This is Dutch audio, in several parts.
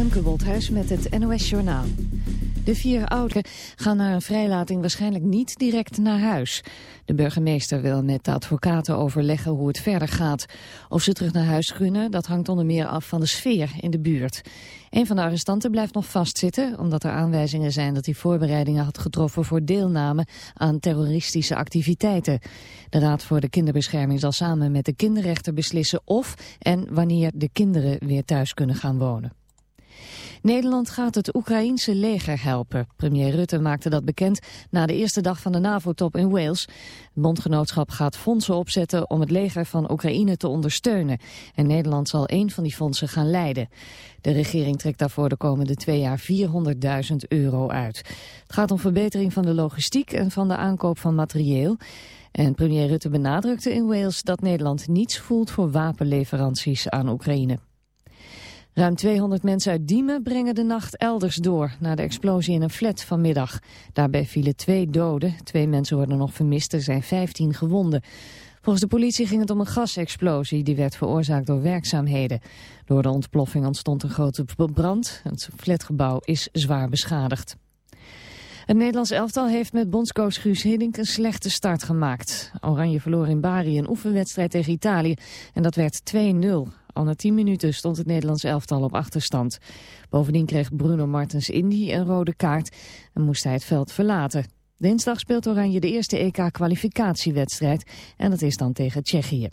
Femke met het NOS Journaal. De vier ouderen gaan na een vrijlating waarschijnlijk niet direct naar huis. De burgemeester wil met de advocaten overleggen hoe het verder gaat. Of ze terug naar huis kunnen, dat hangt onder meer af van de sfeer in de buurt. Een van de arrestanten blijft nog vastzitten... omdat er aanwijzingen zijn dat hij voorbereidingen had getroffen... voor deelname aan terroristische activiteiten. De Raad voor de Kinderbescherming zal samen met de kinderrechter beslissen... of en wanneer de kinderen weer thuis kunnen gaan wonen. Nederland gaat het Oekraïense leger helpen. Premier Rutte maakte dat bekend na de eerste dag van de NAVO-top in Wales. Het bondgenootschap gaat fondsen opzetten om het leger van Oekraïne te ondersteunen. En Nederland zal één van die fondsen gaan leiden. De regering trekt daarvoor de komende twee jaar 400.000 euro uit. Het gaat om verbetering van de logistiek en van de aankoop van materieel. En premier Rutte benadrukte in Wales dat Nederland niets voelt voor wapenleveranties aan Oekraïne. Ruim 200 mensen uit Diemen brengen de nacht elders door... na de explosie in een flat vanmiddag. Daarbij vielen twee doden. Twee mensen worden nog vermist. Er zijn 15 gewonden. Volgens de politie ging het om een gasexplosie... die werd veroorzaakt door werkzaamheden. Door de ontploffing ontstond een grote brand. Het flatgebouw is zwaar beschadigd. Het Nederlands elftal heeft met bondscoach Guus Hiddink een slechte start gemaakt. Oranje verloor in Bari een oefenwedstrijd tegen Italië en dat werd 2-0. Al na 10 minuten stond het Nederlands elftal op achterstand. Bovendien kreeg Bruno Martens Indy een rode kaart en moest hij het veld verlaten. Dinsdag speelt Oranje de eerste EK-kwalificatiewedstrijd en dat is dan tegen Tsjechië.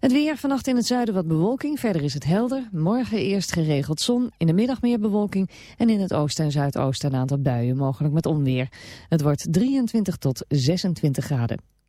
Het weer, vannacht in het zuiden wat bewolking, verder is het helder. Morgen eerst geregeld zon, in de middag meer bewolking... en in het oosten en zuidoosten een aantal buien, mogelijk met onweer. Het wordt 23 tot 26 graden.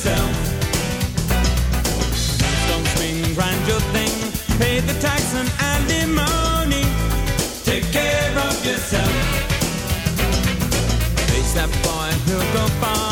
Yourself. Don't swing, grind your thing, pay the tax and alimony. Take care of yourself. Face that boy, he'll go far,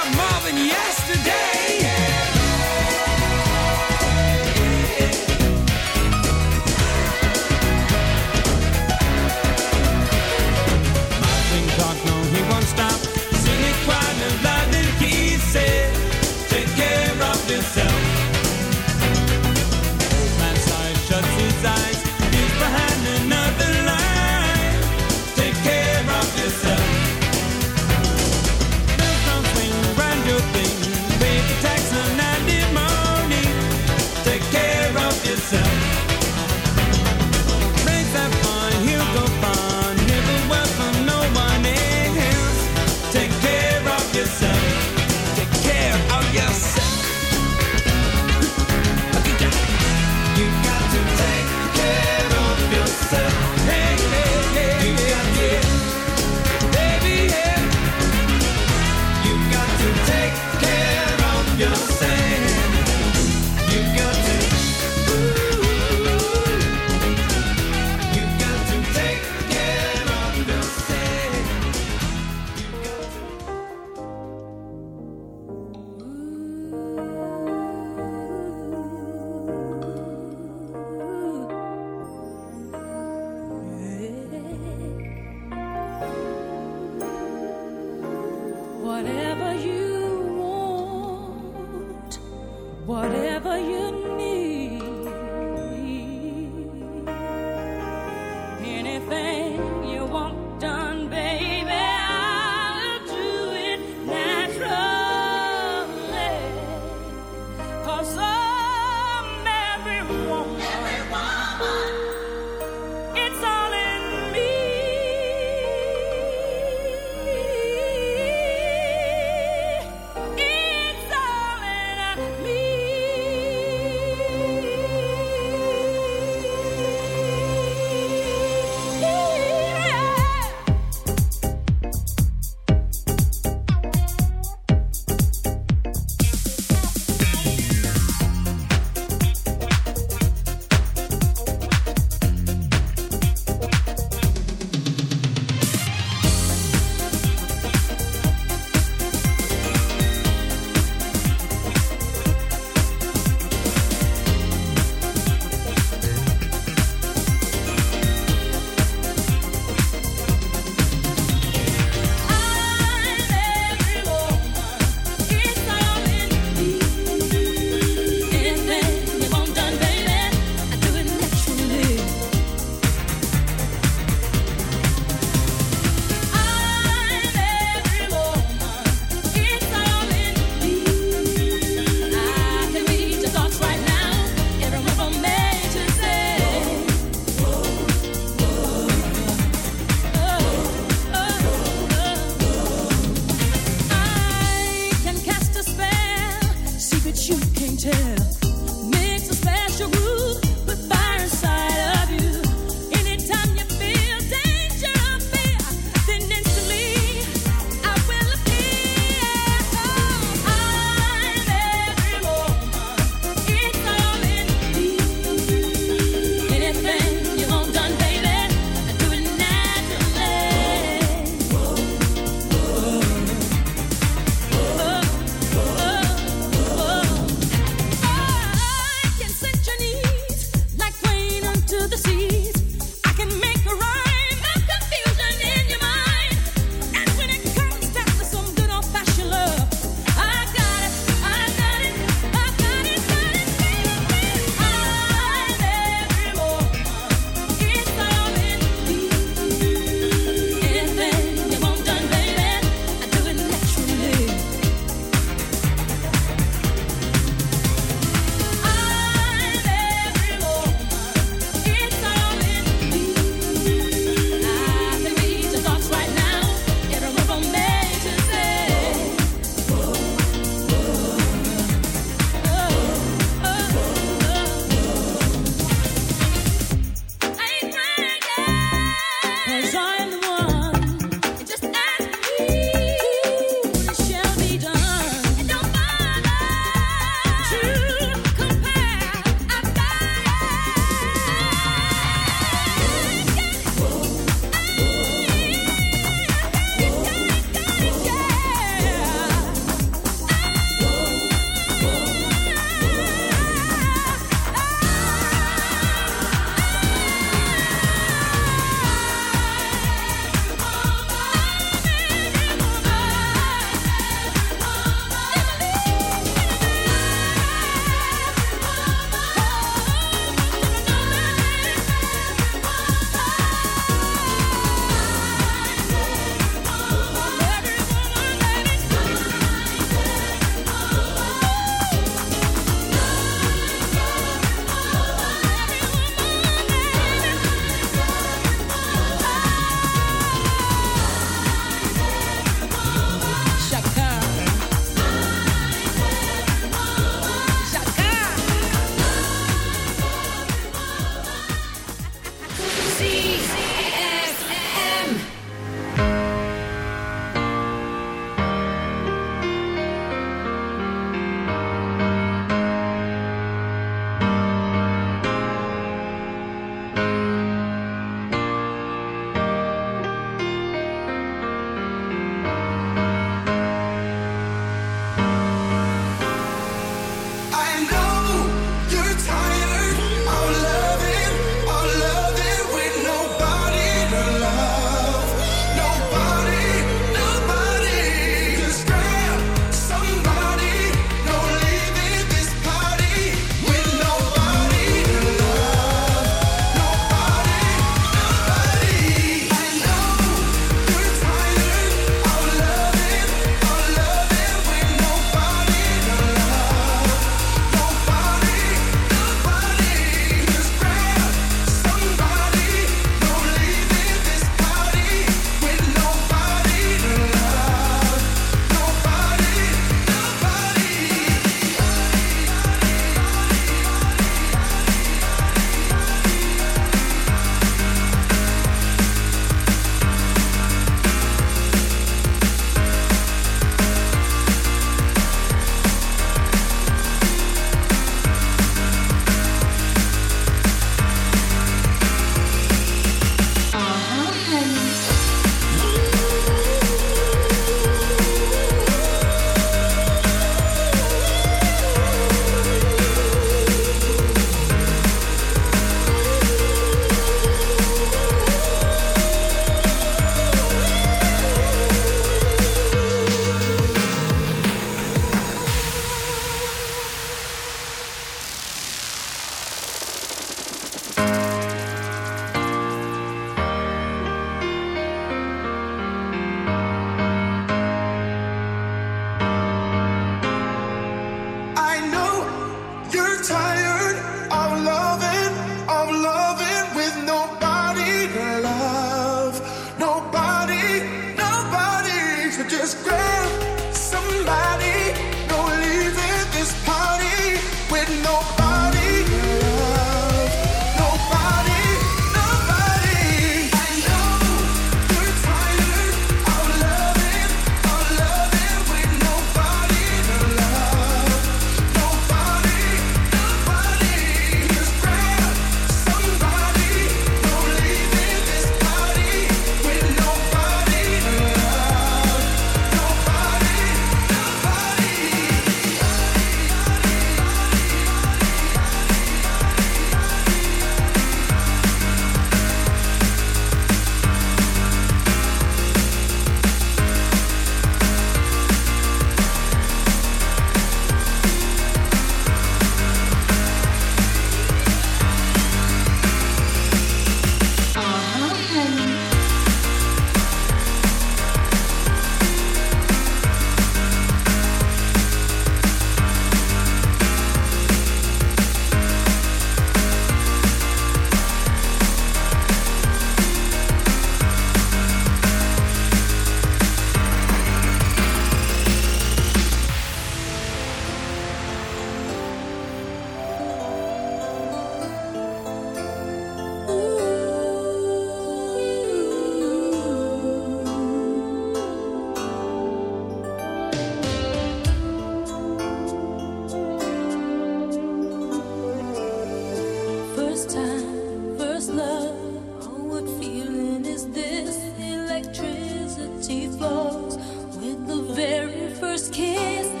feeling is this? Electricity flows with the very first kiss.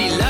she loves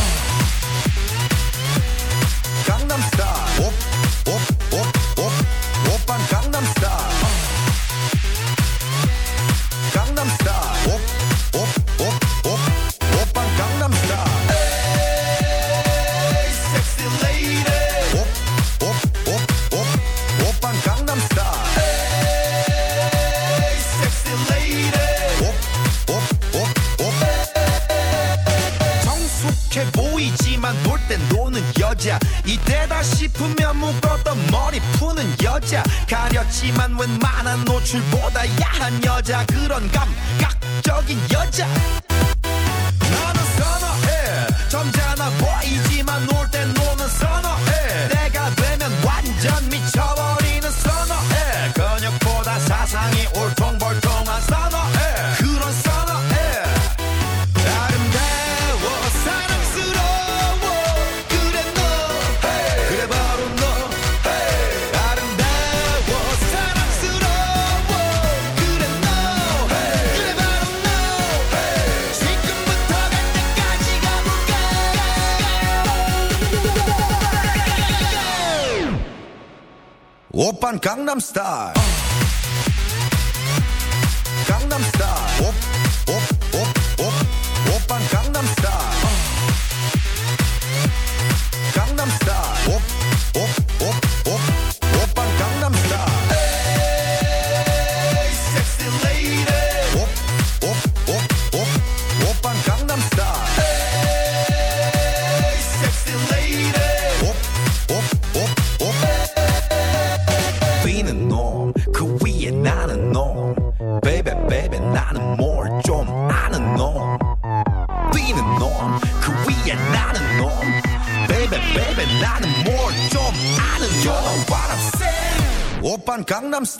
사 사상이 올통벌통한 산화해 그런 산화해 아름다워 사랑스러워 그래 너 hey. 그래 바로 너 hey. 아름다워 사랑스러워 그래 너 hey. 그래 바로 너 hey. 지금부터 갈 때까지 가볼까 오빤 강남스타일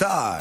Die.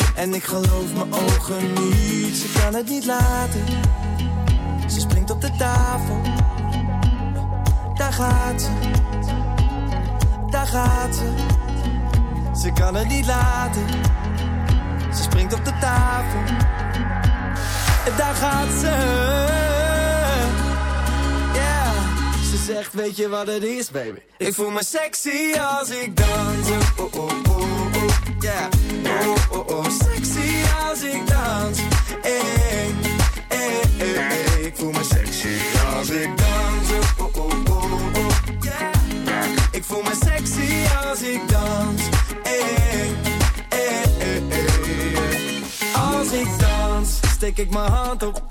En ik geloof mijn ogen niet. Ze kan het niet laten. Ze springt op de tafel. Daar gaat ze. Daar gaat ze. Ze kan het niet laten. Ze springt op de tafel. Daar gaat ze. Ze zegt, weet je wat het is, baby? Ik voel me sexy als ik dans. Oh, oh, oh, oh, yeah. Oh, oh, oh, sexy als ik dans. Hey, hey, hey, hey. Ik voel me sexy als ik dans. Oh, oh, oh, yeah. Ik voel me sexy als ik dans. Hey, hey, hey. Als ik dans, steek ik mijn hand op.